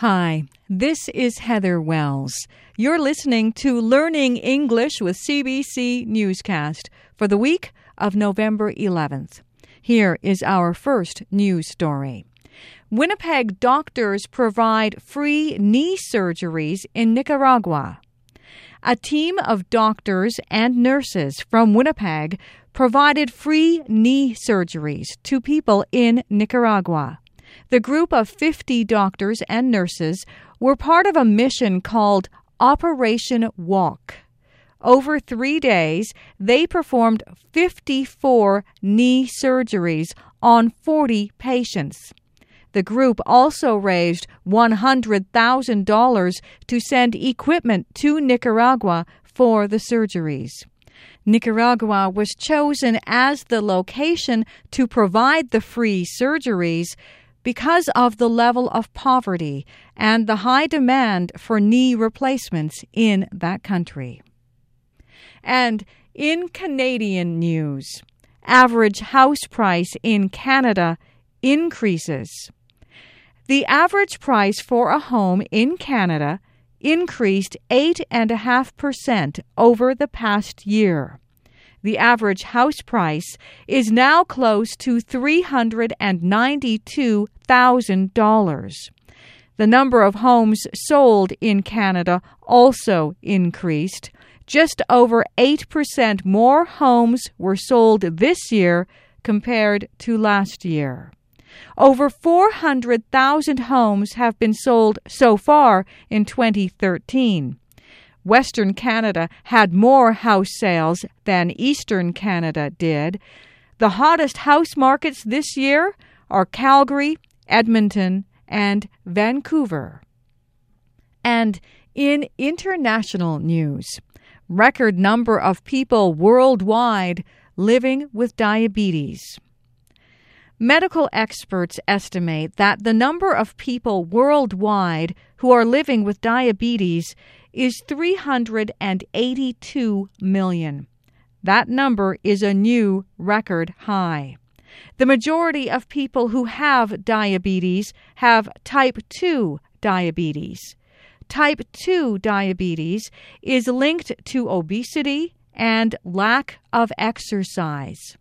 Hi, this is Heather Wells. You're listening to Learning English with CBC Newscast for the week of November 11th. Here is our first news story. Winnipeg doctors provide free knee surgeries in Nicaragua. A team of doctors and nurses from Winnipeg provided free knee surgeries to people in Nicaragua. The group of 50 doctors and nurses were part of a mission called Operation Walk. Over three days, they performed 54 knee surgeries on 40 patients. The group also raised $100,000 to send equipment to Nicaragua for the surgeries. Nicaragua was chosen as the location to provide the free surgeries because of the level of poverty and the high demand for knee replacements in that country. And in Canadian news, average house price in Canada increases. The average price for a home in Canada increased 8.5% over the past year. The average house price is now close to $392,000. The number of homes sold in Canada also increased. Just over 8% more homes were sold this year compared to last year. Over 400,000 homes have been sold so far in 2013. Western Canada had more house sales than Eastern Canada did. The hottest house markets this year are Calgary, Edmonton, and Vancouver. And in international news, record number of people worldwide living with diabetes. Medical experts estimate that the number of people worldwide who are living with diabetes is 382 million. That number is a new record high. The majority of people who have diabetes have type 2 diabetes. Type 2 diabetes is linked to obesity and lack of exercise.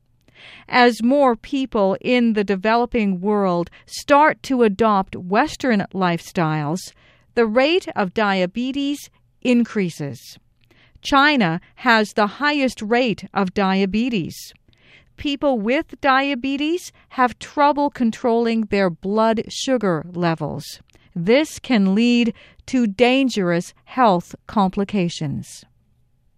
As more people in the developing world start to adopt Western lifestyles, the rate of diabetes increases. China has the highest rate of diabetes. People with diabetes have trouble controlling their blood sugar levels. This can lead to dangerous health complications.